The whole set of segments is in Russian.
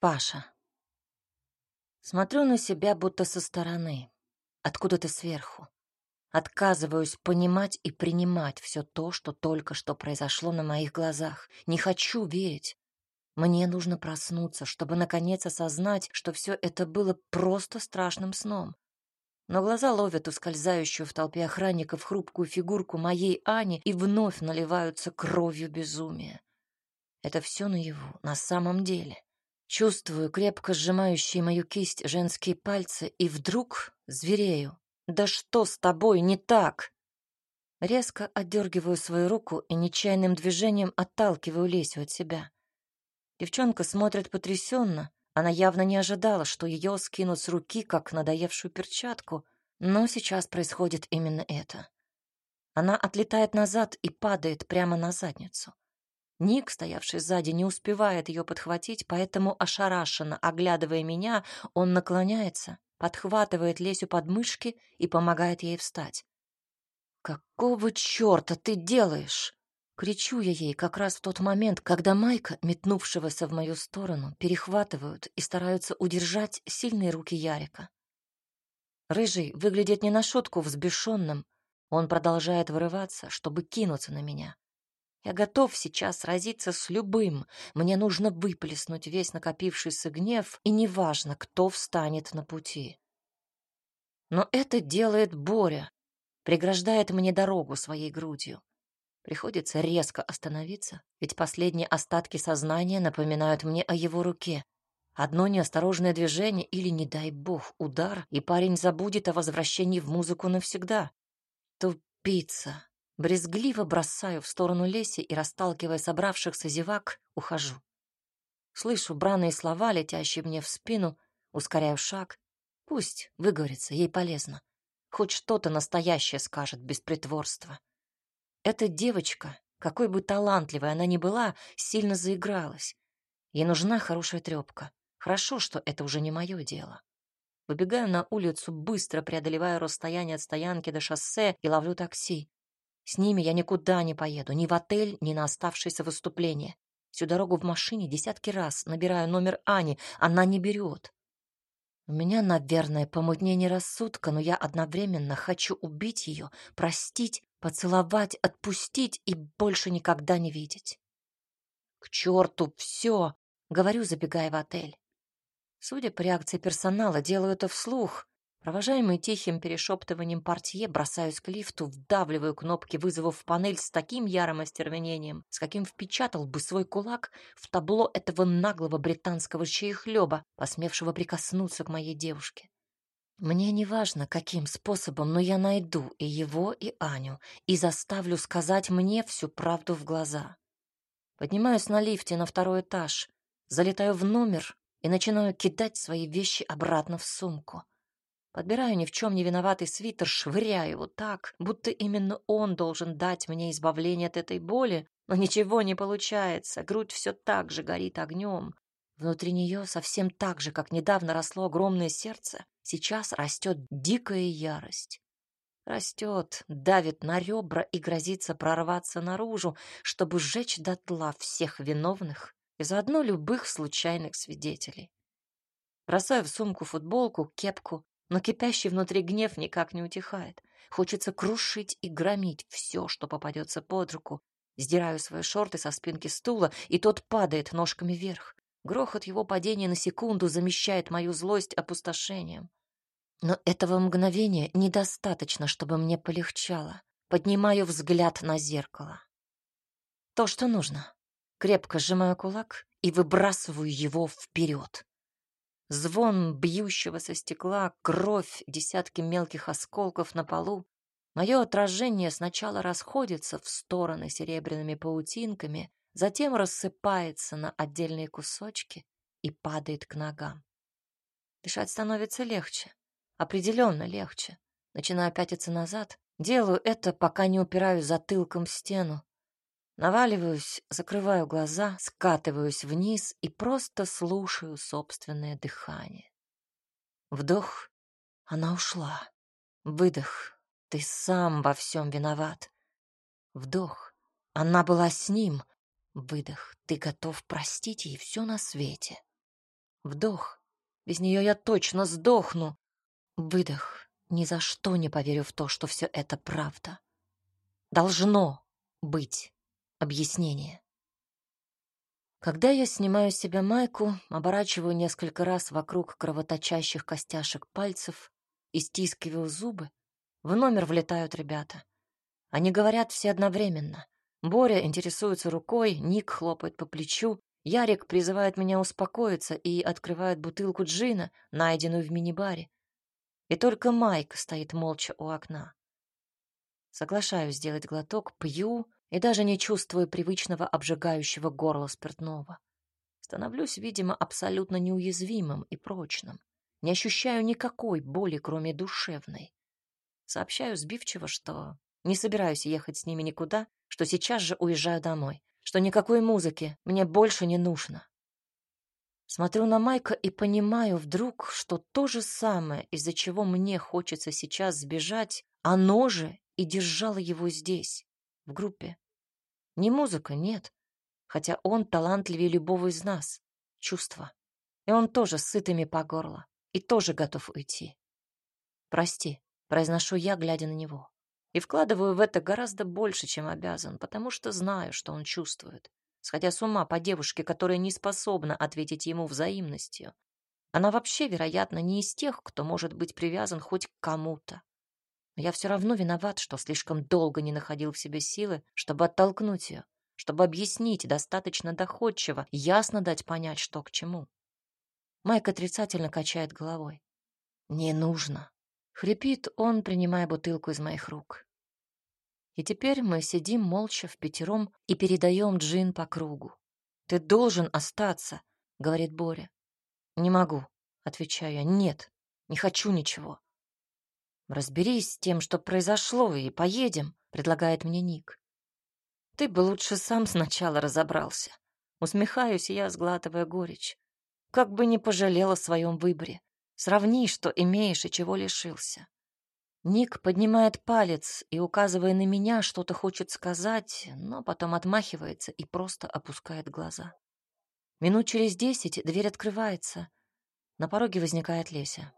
Паша. Смотрю на себя будто со стороны, откуда-то сверху. Отказываюсь понимать и принимать все то, что только что произошло на моих глазах. Не хочу верить. Мне нужно проснуться, чтобы наконец осознать, что все это было просто страшным сном. Но глаза ловят ускользающую в толпе охранников хрупкую фигурку моей Ани и вновь наливаются кровью безумия. Это все наяву, на самом деле. Чувствую крепко сжимающие мою кисть женские пальцы и вдруг зверею. «Да что с тобой не так?» Резко отдергиваю свою руку и нечаянным движением отталкиваю Лесю от себя. Девчонка смотрит потрясенно. Она явно не ожидала, что ее скинут с руки, как надоевшую перчатку, но сейчас происходит именно это. Она отлетает назад и падает прямо на задницу. Ник, стоявший сзади, не успевает ее подхватить, поэтому, ошарашенно оглядывая меня, он наклоняется, подхватывает Лесю под мышки и помогает ей встать. «Какого черта ты делаешь?» Кричу я ей как раз в тот момент, когда Майка, метнувшегося в мою сторону, перехватывают и стараются удержать сильные руки Ярика. Рыжий выглядит не на шутку взбешенным. Он продолжает вырываться, чтобы кинуться на меня. Я готов сейчас сразиться с любым. Мне нужно выплеснуть весь накопившийся гнев, и неважно, кто встанет на пути. Но это делает Боря, преграждает мне дорогу своей грудью. Приходится резко остановиться, ведь последние остатки сознания напоминают мне о его руке. Одно неосторожное движение или, не дай бог, удар, и парень забудет о возвращении в музыку навсегда. Тупица. Брезгливо бросаю в сторону Леси и, расталкивая собравшихся зевак, ухожу. Слышу бранные слова, летящие мне в спину, ускоряю шаг. Пусть выговорится, ей полезно. Хоть что-то настоящее скажет без притворства. Эта девочка, какой бы талантливой она ни была, сильно заигралась. Ей нужна хорошая трепка. Хорошо, что это уже не мое дело. Выбегаю на улицу, быстро преодолеваю расстояние от стоянки до шоссе и ловлю такси. С ними я никуда не поеду, ни в отель, ни на оставшееся выступление. Всю дорогу в машине десятки раз набираю номер Ани, она не берет. У меня, наверное, помутнение рассудка, но я одновременно хочу убить ее, простить, поцеловать, отпустить и больше никогда не видеть. К черту все, говорю, забегая в отель. Судя по реакции персонала, делаю это вслух, Провожаемый тихим перешептыванием портье, бросаюсь к лифту, вдавливаю кнопки вызова в панель с таким ярым остервенением, с каким впечатал бы свой кулак в табло этого наглого британского чаехлеба, посмевшего прикоснуться к моей девушке. Мне не важно, каким способом, но я найду и его, и Аню, и заставлю сказать мне всю правду в глаза. Поднимаюсь на лифте на второй этаж, залетаю в номер и начинаю кидать свои вещи обратно в сумку. Подбираю ни в чем не виноватый свитер, швыряю его так, будто именно он должен дать мне избавление от этой боли, но ничего не получается, грудь все так же горит огнем. Внутри нее, совсем так же, как недавно росло огромное сердце, сейчас растет дикая ярость. Растет, давит на ребра и грозится прорваться наружу, чтобы сжечь дотла всех виновных и заодно любых случайных свидетелей. Бросаю в сумку футболку, кепку, но кипящий внутри гнев никак не утихает. Хочется крушить и громить все, что попадется под руку. Сдираю свои шорты со спинки стула, и тот падает ножками вверх. Грохот его падения на секунду замещает мою злость опустошением. Но этого мгновения недостаточно, чтобы мне полегчало. Поднимаю взгляд на зеркало. То, что нужно. Крепко сжимаю кулак и выбрасываю его вперед. Звон бьющегося стекла, кровь, десятки мелких осколков на полу. Мое отражение сначала расходится в стороны серебряными паутинками, затем рассыпается на отдельные кусочки и падает к ногам. Дышать становится легче, определенно легче. Начинаю пятиться назад, делаю это, пока не упираюсь затылком в стену, Наваливаюсь, закрываю глаза, скатываюсь вниз и просто слушаю собственное дыхание. Вдох. Она ушла. Выдох. Ты сам во всем виноват. Вдох. Она была с ним. Выдох. Ты готов простить ей все на свете. Вдох. Без нее я точно сдохну. Выдох. Ни за что не поверю в то, что все это правда. Должно быть объяснение. Когда я снимаю с себя майку, оборачиваю несколько раз вокруг кровоточащих костяшек пальцев и стискиваю зубы, в номер влетают ребята. Они говорят все одновременно. Боря интересуется рукой, Ник хлопает по плечу, Ярик призывает меня успокоиться и открывает бутылку джина, найденную в мини-баре. И только Майк стоит молча у окна. Соглашаюсь сделать глоток, пью и даже не чувствую привычного обжигающего горла спиртного. Становлюсь, видимо, абсолютно неуязвимым и прочным. Не ощущаю никакой боли, кроме душевной. Сообщаю сбивчиво, что не собираюсь ехать с ними никуда, что сейчас же уезжаю домой, что никакой музыки мне больше не нужно. Смотрю на Майка и понимаю вдруг, что то же самое, из-за чего мне хочется сейчас сбежать, оно же и держало его здесь, в группе. Не музыка, нет, хотя он талантливее любого из нас. Чувства. И он тоже сытыми по горло, и тоже готов уйти. Прости, произношу я, глядя на него. И вкладываю в это гораздо больше, чем обязан, потому что знаю, что он чувствует сходя с ума по девушке, которая не способна ответить ему взаимностью. Она вообще, вероятно, не из тех, кто может быть привязан хоть к кому-то. Но я все равно виноват, что слишком долго не находил в себе силы, чтобы оттолкнуть ее, чтобы объяснить достаточно доходчиво, ясно дать понять, что к чему. Майк отрицательно качает головой. «Не нужно», — хрипит он, принимая бутылку из моих рук. И теперь мы сидим молча в пятером и передаем джин по кругу. «Ты должен остаться», — говорит Боря. «Не могу», — отвечаю я. «Нет, не хочу ничего». «Разберись с тем, что произошло, и поедем», — предлагает мне Ник. «Ты бы лучше сам сначала разобрался». Усмехаюсь я, сглатывая горечь. Как бы не пожалела в своем выборе. Сравни, что имеешь и чего лишился. Ник поднимает палец и, указывая на меня, что-то хочет сказать, но потом отмахивается и просто опускает глаза. Минут через десять дверь открывается. На пороге возникает Леся.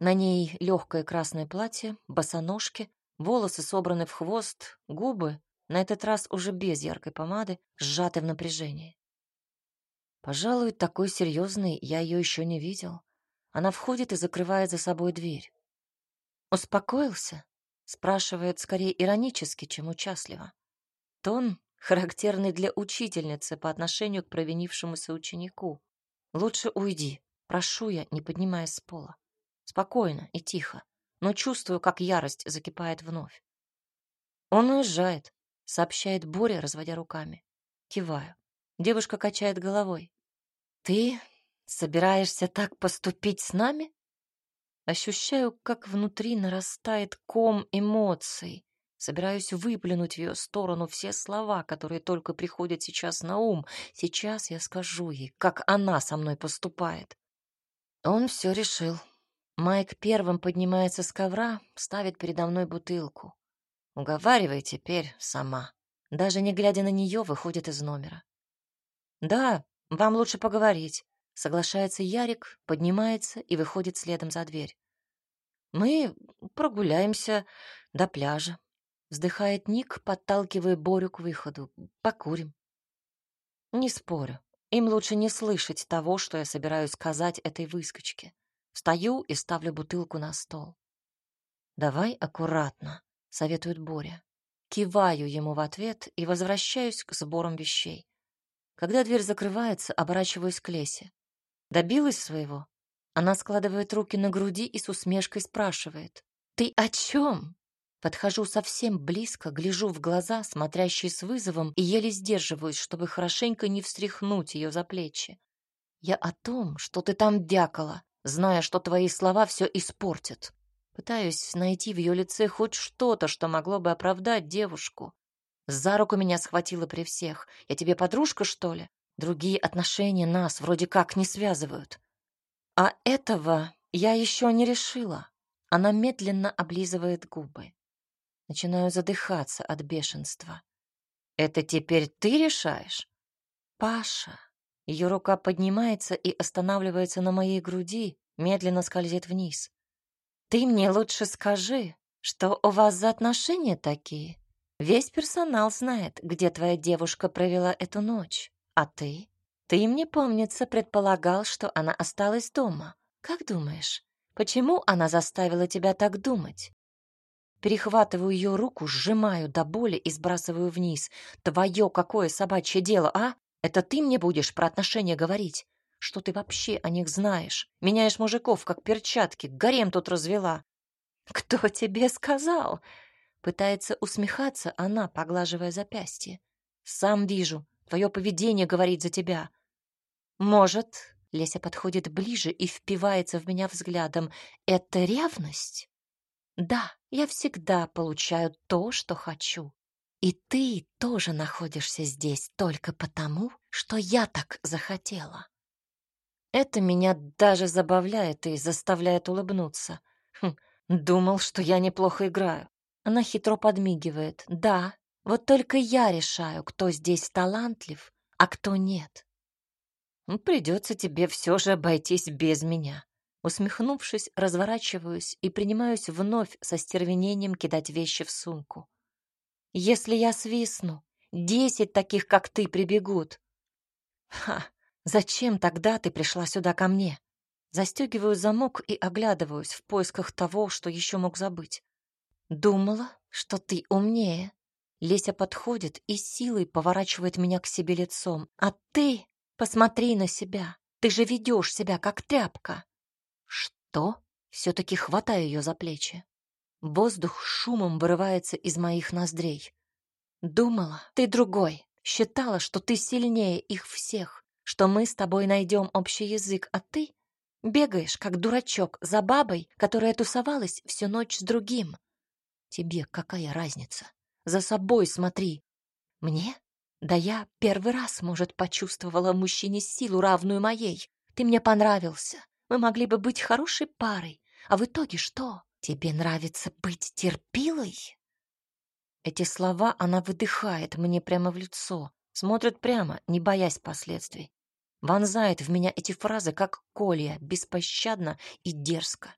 На ней легкое красное платье, босоножки, волосы собраны в хвост, губы, на этот раз уже без яркой помады, сжаты в напряжении. Пожалуй, такой серьезной я ее еще не видел. Она входит и закрывает за собой дверь. «Успокоился?» — спрашивает скорее иронически, чем участливо. Тон, характерный для учительницы по отношению к провинившемуся ученику. «Лучше уйди, прошу я, не поднимаясь с пола. Спокойно и тихо, но чувствую, как ярость закипает вновь. Он уезжает, сообщает Боря, разводя руками. Киваю. Девушка качает головой. Ты собираешься так поступить с нами? Ощущаю, как внутри нарастает ком эмоций. Собираюсь выплюнуть в ее сторону все слова, которые только приходят сейчас на ум. Сейчас я скажу ей, как она со мной поступает. Он все решил. Майк первым поднимается с ковра, ставит передо мной бутылку. Уговаривай теперь сама. Даже не глядя на нее, выходит из номера. Да, вам лучше поговорить. Соглашается Ярик, поднимается и выходит следом за дверь. Мы прогуляемся до пляжа. Вздыхает Ник, подталкивая Борю к выходу. Покурим. Не спорю. Им лучше не слышать того, что я собираюсь сказать этой выскочке. Встаю и ставлю бутылку на стол. «Давай аккуратно», — советует Боря. Киваю ему в ответ и возвращаюсь к сборам вещей. Когда дверь закрывается, оборачиваюсь к Лесе. Добилась своего? Она складывает руки на груди и с усмешкой спрашивает. «Ты о чем?» Подхожу совсем близко, гляжу в глаза, смотрящие с вызовом, и еле сдерживаюсь, чтобы хорошенько не встряхнуть ее за плечи. «Я о том, что ты там дякала, зная, что твои слова все испортят. Пытаюсь найти в ее лице хоть что-то, что могло бы оправдать девушку. За руку меня схватила при всех. Я тебе подружка, что ли? Другие отношения нас вроде как не связывают. А этого я еще не решила. Она медленно облизывает губы. Начинаю задыхаться от бешенства. Это теперь ты решаешь? Паша, Ее рука поднимается и останавливается на моей груди, медленно скользит вниз. «Ты мне лучше скажи, что у вас за отношения такие? Весь персонал знает, где твоя девушка провела эту ночь. А ты? Ты, мне помнится, предполагал, что она осталась дома. Как думаешь, почему она заставила тебя так думать?» Перехватываю ее руку, сжимаю до боли и сбрасываю вниз. «Твое какое собачье дело, а? Это ты мне будешь про отношения говорить? Что ты вообще о них знаешь? Меняешь мужиков, как перчатки, гарем тут развела». «Кто тебе сказал?» Пытается усмехаться она, поглаживая запястье. «Сам вижу. Твое поведение говорит за тебя». «Может...» Леся подходит ближе и впивается в меня взглядом. «Это ревность?» «Да, я всегда получаю то, что хочу. И ты тоже находишься здесь только потому, что я так захотела. Это меня даже забавляет и заставляет улыбнуться. Хм, думал, что я неплохо играю. Она хитро подмигивает. Да, вот только я решаю, кто здесь талантлив, а кто нет. Ну, придется тебе все же обойтись без меня. Усмехнувшись, разворачиваюсь и принимаюсь вновь со стервенением кидать вещи в сумку. Если я свистну, десять таких, как ты, прибегут. Ха, зачем тогда ты пришла сюда ко мне? Застегиваю замок и оглядываюсь в поисках того, что еще мог забыть. Думала, что ты умнее. Леся подходит и силой поворачивает меня к себе лицом. А ты посмотри на себя. Ты же ведешь себя как тряпка. Что? Все-таки хватаю ее за плечи. Воздух шумом вырывается из моих ноздрей. Думала, ты другой. Считала, что ты сильнее их всех, что мы с тобой найдем общий язык, а ты бегаешь, как дурачок, за бабой, которая тусовалась всю ночь с другим. Тебе какая разница? За собой смотри. Мне? Да я первый раз, может, почувствовала мужчине силу, равную моей. Ты мне понравился. Мы могли бы быть хорошей парой. А в итоге что? «Тебе нравится быть терпилой?» Эти слова она выдыхает мне прямо в лицо, смотрит прямо, не боясь последствий. Вонзает в меня эти фразы, как колья, беспощадно и дерзко.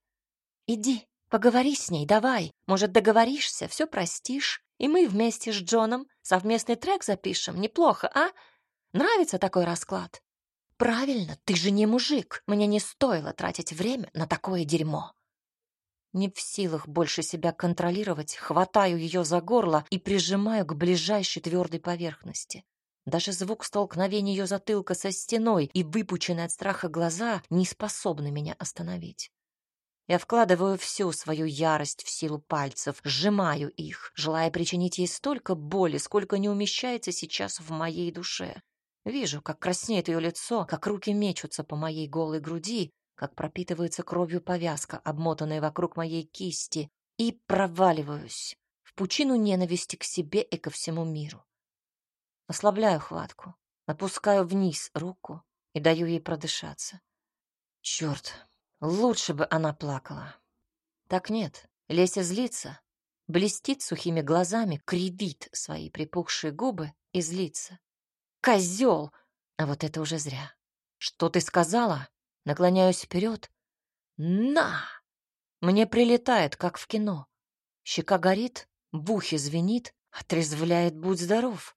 «Иди, поговори с ней, давай. Может, договоришься, все простишь, и мы вместе с Джоном совместный трек запишем. Неплохо, а? Нравится такой расклад?» «Правильно, ты же не мужик. Мне не стоило тратить время на такое дерьмо». Не в силах больше себя контролировать, хватаю ее за горло и прижимаю к ближайшей твердой поверхности. Даже звук столкновения ее затылка со стеной и выпученные от страха глаза не способны меня остановить. Я вкладываю всю свою ярость в силу пальцев, сжимаю их, желая причинить ей столько боли, сколько не умещается сейчас в моей душе. Вижу, как краснеет ее лицо, как руки мечутся по моей голой груди, как пропитывается кровью повязка, обмотанная вокруг моей кисти, и проваливаюсь в пучину ненависти к себе и ко всему миру. Ослабляю хватку, опускаю вниз руку и даю ей продышаться. Черт, лучше бы она плакала. Так нет, Леся злится, блестит сухими глазами, кривит свои припухшие губы и злится. Козел! А вот это уже зря. Что ты сказала? Наклоняюсь вперед. На! Мне прилетает, как в кино. Щека горит, в ухе звенит, отрезвляет «Будь здоров!».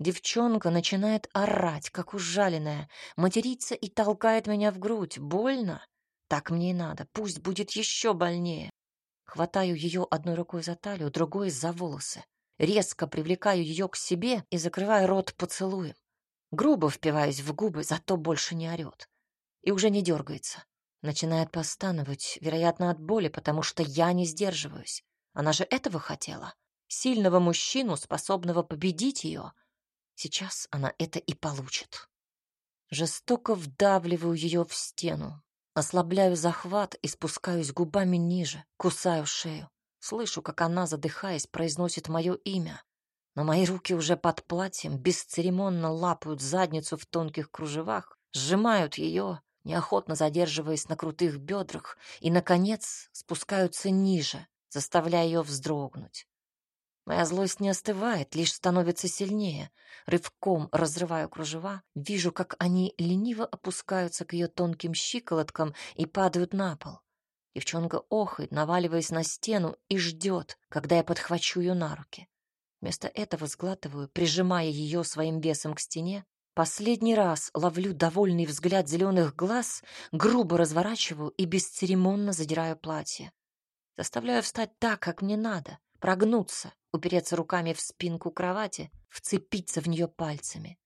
Девчонка начинает орать, как ужаленная, материться и толкает меня в грудь. Больно? Так мне и надо, пусть будет еще больнее. Хватаю ее одной рукой за талию, другой за волосы. Резко привлекаю ее к себе и закрываю рот поцелуем. Грубо впиваюсь в губы, зато больше не орет и уже не дергается. Начинает постановать, вероятно, от боли, потому что я не сдерживаюсь. Она же этого хотела. Сильного мужчину, способного победить ее. Сейчас она это и получит. Жестоко вдавливаю ее в стену. Ослабляю захват и спускаюсь губами ниже, кусаю шею. Слышу, как она, задыхаясь, произносит мое имя. Но мои руки уже под платьем бесцеремонно лапают задницу в тонких кружевах, сжимают ее, неохотно задерживаясь на крутых бедрах, и, наконец, спускаются ниже, заставляя ее вздрогнуть. Моя злость не остывает, лишь становится сильнее. Рывком разрываю кружева, вижу, как они лениво опускаются к ее тонким щиколоткам и падают на пол. Девчонка охает, наваливаясь на стену, и ждет, когда я подхвачу ее на руки. Вместо этого сглатываю, прижимая ее своим весом к стене. Последний раз ловлю довольный взгляд зеленых глаз, грубо разворачиваю и бесцеремонно задираю платье. Заставляю встать так, как мне надо, прогнуться, упереться руками в спинку кровати, вцепиться в нее пальцами.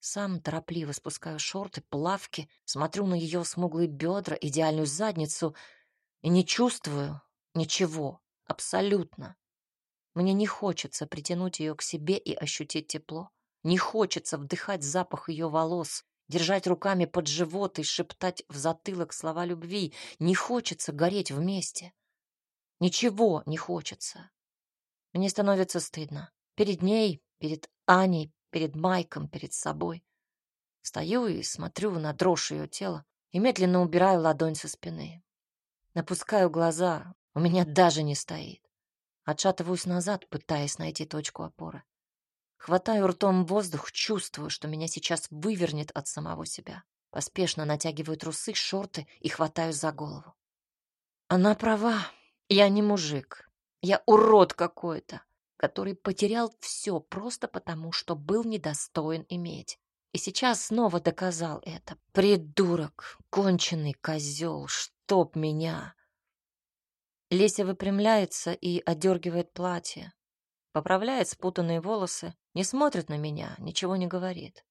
Сам торопливо спускаю шорты, плавки, смотрю на ее смуглые бедра, идеальную задницу и не чувствую ничего, абсолютно. Мне не хочется притянуть ее к себе и ощутить тепло. Не хочется вдыхать запах ее волос, держать руками под живот и шептать в затылок слова любви. Не хочется гореть вместе. Ничего не хочется. Мне становится стыдно. Перед ней, перед Аней, перед Майком, перед собой. Стою и смотрю на дрожь ее тела и медленно убираю ладонь со спины. Напускаю глаза, у меня даже не стоит. Отшатываюсь назад, пытаясь найти точку опоры. Хватаю ртом воздух, чувствую, что меня сейчас вывернет от самого себя. Поспешно натягиваю трусы, шорты и хватаюсь за голову. Она права, я не мужик. Я урод какой-то, который потерял все просто потому, что был недостоин иметь. И сейчас снова доказал это. Придурок, конченый козел, чтоб меня. Леся выпрямляется и одергивает платье. Поправляет спутанные волосы, не смотрит на меня, ничего не говорит.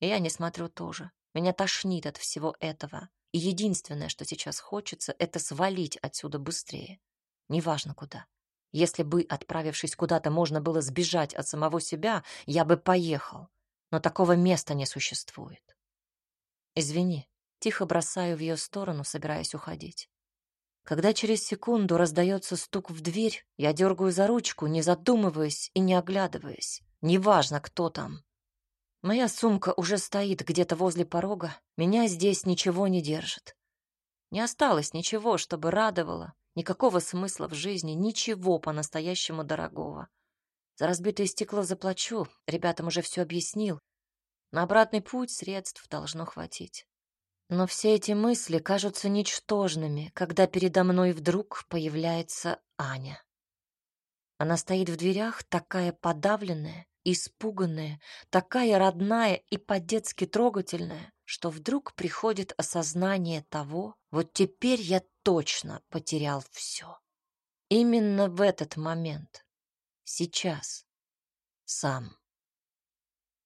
И я не смотрю тоже. Меня тошнит от всего этого. И единственное, что сейчас хочется, это свалить отсюда быстрее. Неважно куда. Если бы, отправившись куда-то, можно было сбежать от самого себя, я бы поехал. Но такого места не существует. Извини, тихо бросаю в ее сторону, собираясь уходить. Когда через секунду раздается стук в дверь, я дергаю за ручку, не задумываясь и не оглядываясь. Неважно, кто там. Моя сумка уже стоит где-то возле порога, меня здесь ничего не держит. Не осталось ничего, чтобы радовало, Никакого смысла в жизни, ничего по-настоящему дорогого. За разбитое стекло заплачу, ребятам уже все объяснил. На обратный путь средств должно хватить. Но все эти мысли кажутся ничтожными, когда передо мной вдруг появляется Аня. Она стоит в дверях, такая подавленная, испуганная, такая родная и по-детски трогательная, что вдруг приходит осознание того, вот теперь я точно потерял все. Именно в этот момент, сейчас, сам.